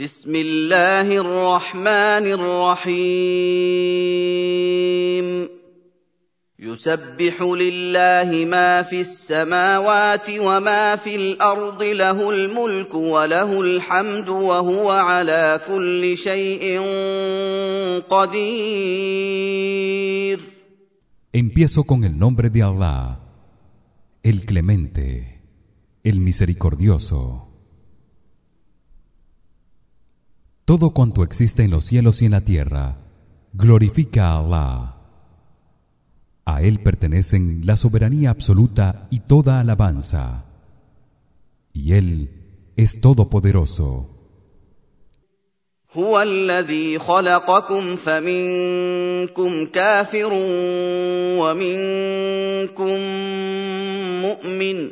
بسم الله الرحمن الرحيم يسبح لله ما في السماوات وما في الأرض له الملك وله الحمد وهو على كل شيء قدير Empiezo con el nombre de Allah, el Clemente, el Misericordioso. Todo cuanto existe en los cielos y en la tierra glorifica a Allah. A él pertenecen la soberanía absoluta y toda alabanza. Y él es todopoderoso. هو الذي خلقكم فمنكم كافر ومنكم مؤمن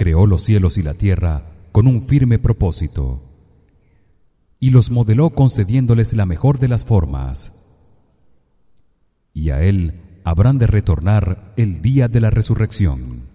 Creó los cielos y la tierra con un firme propósito y los modeló concediéndoles la mejor de las formas. Y a él habrán de retornar el día de la resurrección.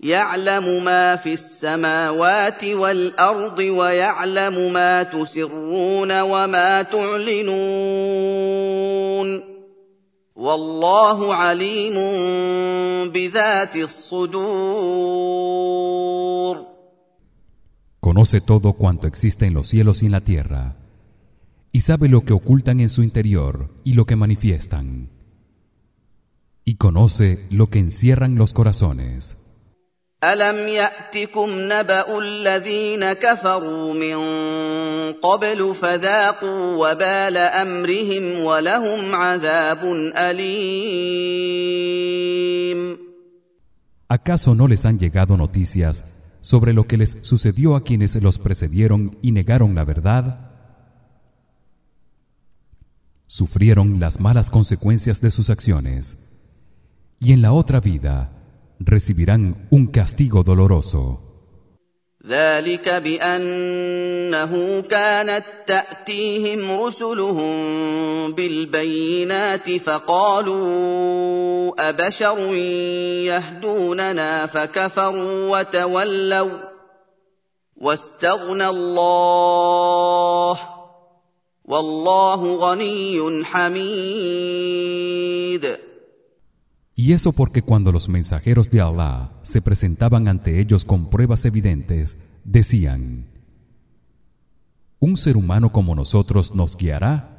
يعلم ما في السماوات والارض ويعلم ما تسرون وما تعلنون والله عليم بذات الصدور Conoce todo cuanto existe en los cielos y en la tierra y sabe lo que ocultan en su interior y lo que manifiestan. Y conoce lo que encierran los corazones. الم ياتكم نبا الذين كفروا من قبل فذاقوا وبال امرهم ولهم عذاب اليم ¿Acaso no les han llegado noticias sobre lo que les sucedió a quienes los precedieron y negaron la verdad? Sufrieron las malas consecuencias de sus acciones y en la otra vida recibirán un castigo doloroso. ذلك بانه كانت تاتيهم رسلهم بالبينات فقالوا ابشر يهدوننا فكفروا وتولوا واستغنى الله والله غني حميد y eso porque cuando los mensajeros de Allah se presentaban ante ellos con pruebas evidentes, decían: ¿Un ser humano como nosotros nos guiará?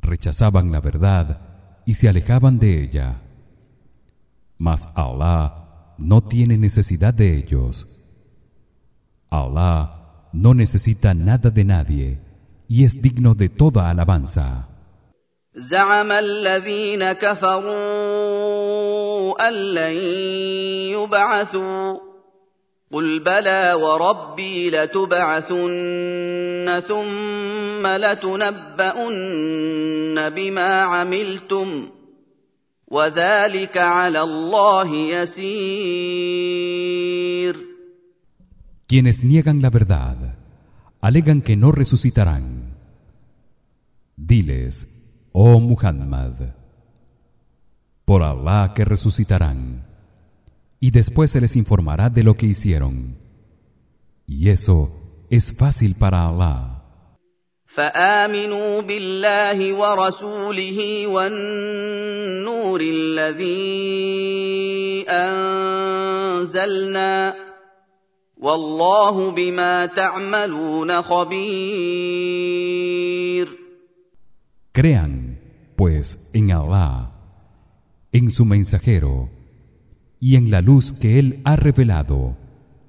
Rechazaban la verdad y se alejaban de ella. Mas Allah no tiene necesidad de ellos. Allah no necesita nada de nadie y es digno de toda alabanza. زعم الذين كفروا أن لن يبعثوا. قل بلى وربي لتبعثن ثم لتنبؤن بما عملتم. وذلك على الله يسير. Quienes niegan la verdad alegan que no resucitarán. Diles: Oh Muhammad, por Allah que resucitarán, y después se les informará de lo que hicieron. Y eso es fácil para Allah. فامنوا بالله ورسوله والنور الذي انزلنا والله بما تعملون خبير Crean, pues, en Allah, en su mensajero y en la luz que él ha revelado,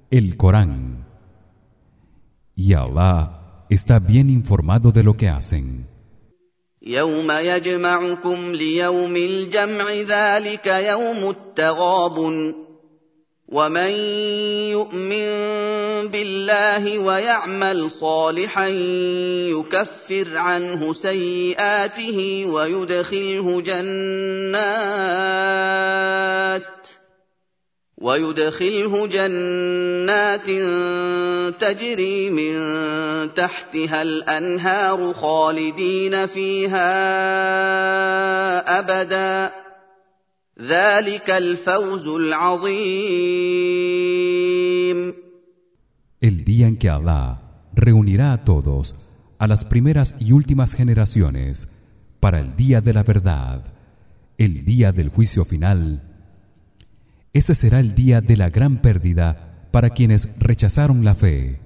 el Corán. Y Allah está bien informado de lo que hacen. يوم يجمعكم ليوم الجمع ذلك يوم التغابن ومن يؤمن بالله ويعمل صالحا يكفر عنه سيئاته ويدخله جنات ويدخله جنات تجري من تحتها الانهار خالدين فيها ابدا ذلك الفوز العظيم El día en que Allah reunirá a todos a las primeras y últimas generaciones para el día de la verdad, el día del juicio final. Ese será el día de la gran pérdida para quienes rechazaron la fe.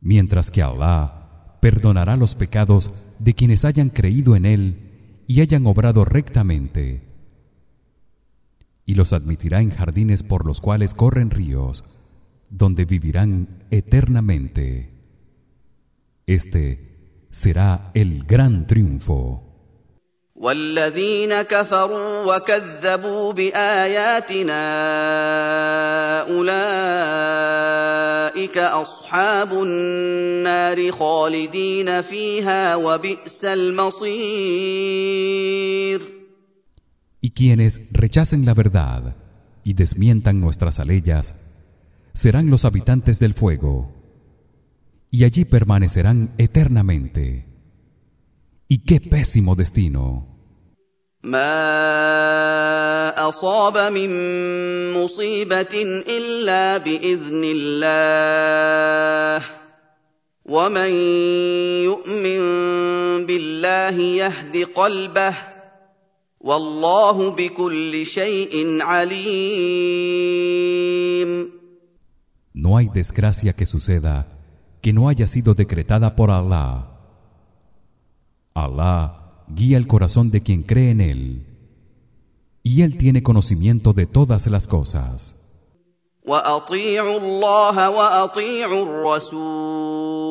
Mientras que Allah perdonará los pecados de quienes hayan creído en él y hayan obrado rectamente. Y los admitirá en jardines por los cuales corren ríos donde vivirán eternamente. Este será el gran triunfo. والذين كفروا وكذبوا باياتنا اولئك اصحاب النار خالدين فيها وبئس المصير Y quienes rechacen la verdad y desmientan nuestras aleyas serán los habitantes del fuego y allí permanecerán eternamente y qué pésimo destino ما اصاب من مصيبه الا باذن الله ومن يؤمن بالله يهد قلبه والله بكل شيء عليم No hay desgracia que suceda que no haya sido decretada por Allah. Allah guía el corazón de quien cree en él, y él tiene conocimiento de todas las cosas. واطيعوا الله واطيعوا الرسول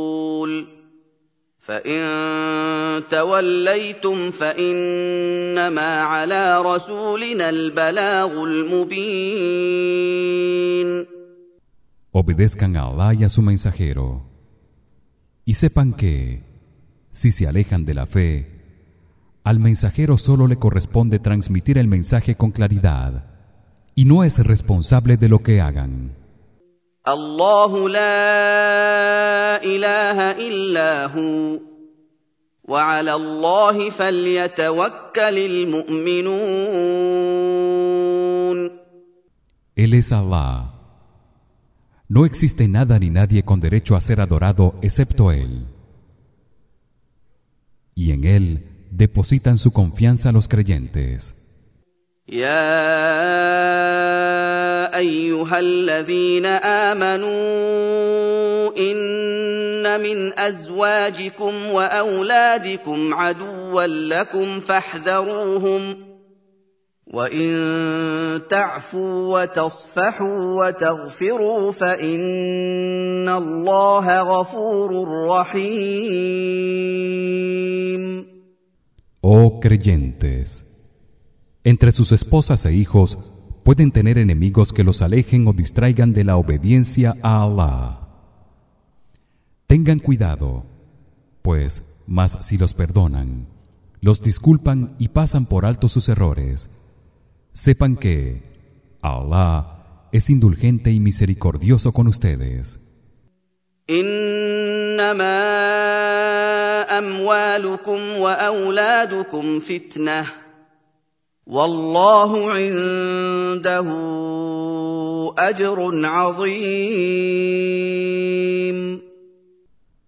فان توليتم فانما على رسولنا البلاغ المبين Obedezcan a Allah y a su mensajero, y sepan que si se alejan de la fe, al mensajero solo le corresponde transmitir el mensaje con claridad y no es responsable de lo que hagan. الله لا اله الا هو وعلى الله فليتوكل المؤمنون Él es Allah. No existe nada ni nadie con derecho a ser adorado excepto él. Y en él depositan su confianza los creyentes. يا ايها الذين امنوا ان من ازواجكم واولادكم عدوا لكم فاحذروهم وان تعفوا وتصفحوا وتغفروا فان الله غفور رحيم. Oh creyentes, entre sus esposas e hijos pueden tener enemigos que los alejen o distraigan de la obediencia a Allah. Tengan cuidado, pues más si los perdonan, los disculpan y pasan por alto sus errores, sepan que Allah es indulgente y misericordioso con ustedes. انما اموالكم واولادكم فتنه والله عنده اجر عظيم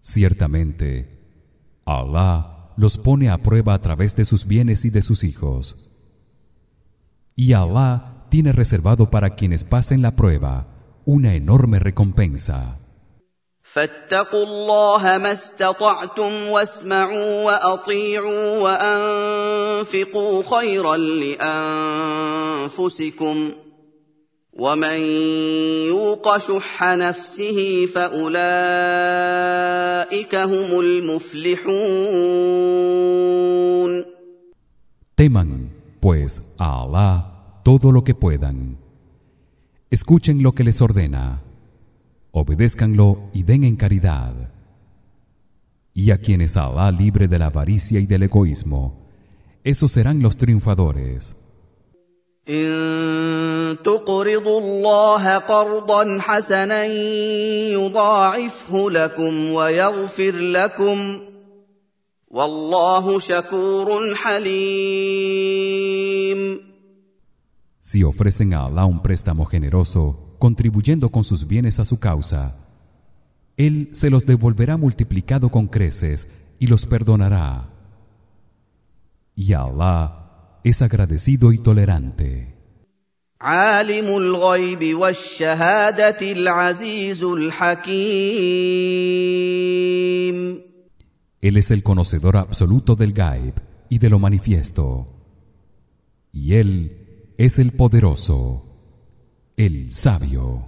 Ciertamente, Allah los pone a prueba a través de sus bienes y de sus hijos. Y Allah tiene reservado para quienes pasen la prueba una enorme recompensa. فاتقوا الله ما استطعتم واسمعوا واطيعوا وانفقوا خيرا لانفسكم ومن يوق شح نفسه فاولئك هم المفلحون Teman, pues, a Allah todo lo que puedan. escuchen lo que les ordena obedézcanlo y den en caridad y a quienes Allah libre de la avaricia y del egoísmo esos serán los triunfadores إن تقرضوا الله قرضا حسنا يضاعفه لكم ويغفر لكم والله شكور حليم Si ofrecen a Allah un préstamo generoso, contribuyendo con sus bienes a su causa, él se los devolverá multiplicado con creces y los perdonará. Y Allah es agradecido y tolerante. عالم الغيب والشهادة العزيز الحكيم Él es el conocedor absoluto del gaib y de lo manifiesto. Y él es el poderoso, el sabio.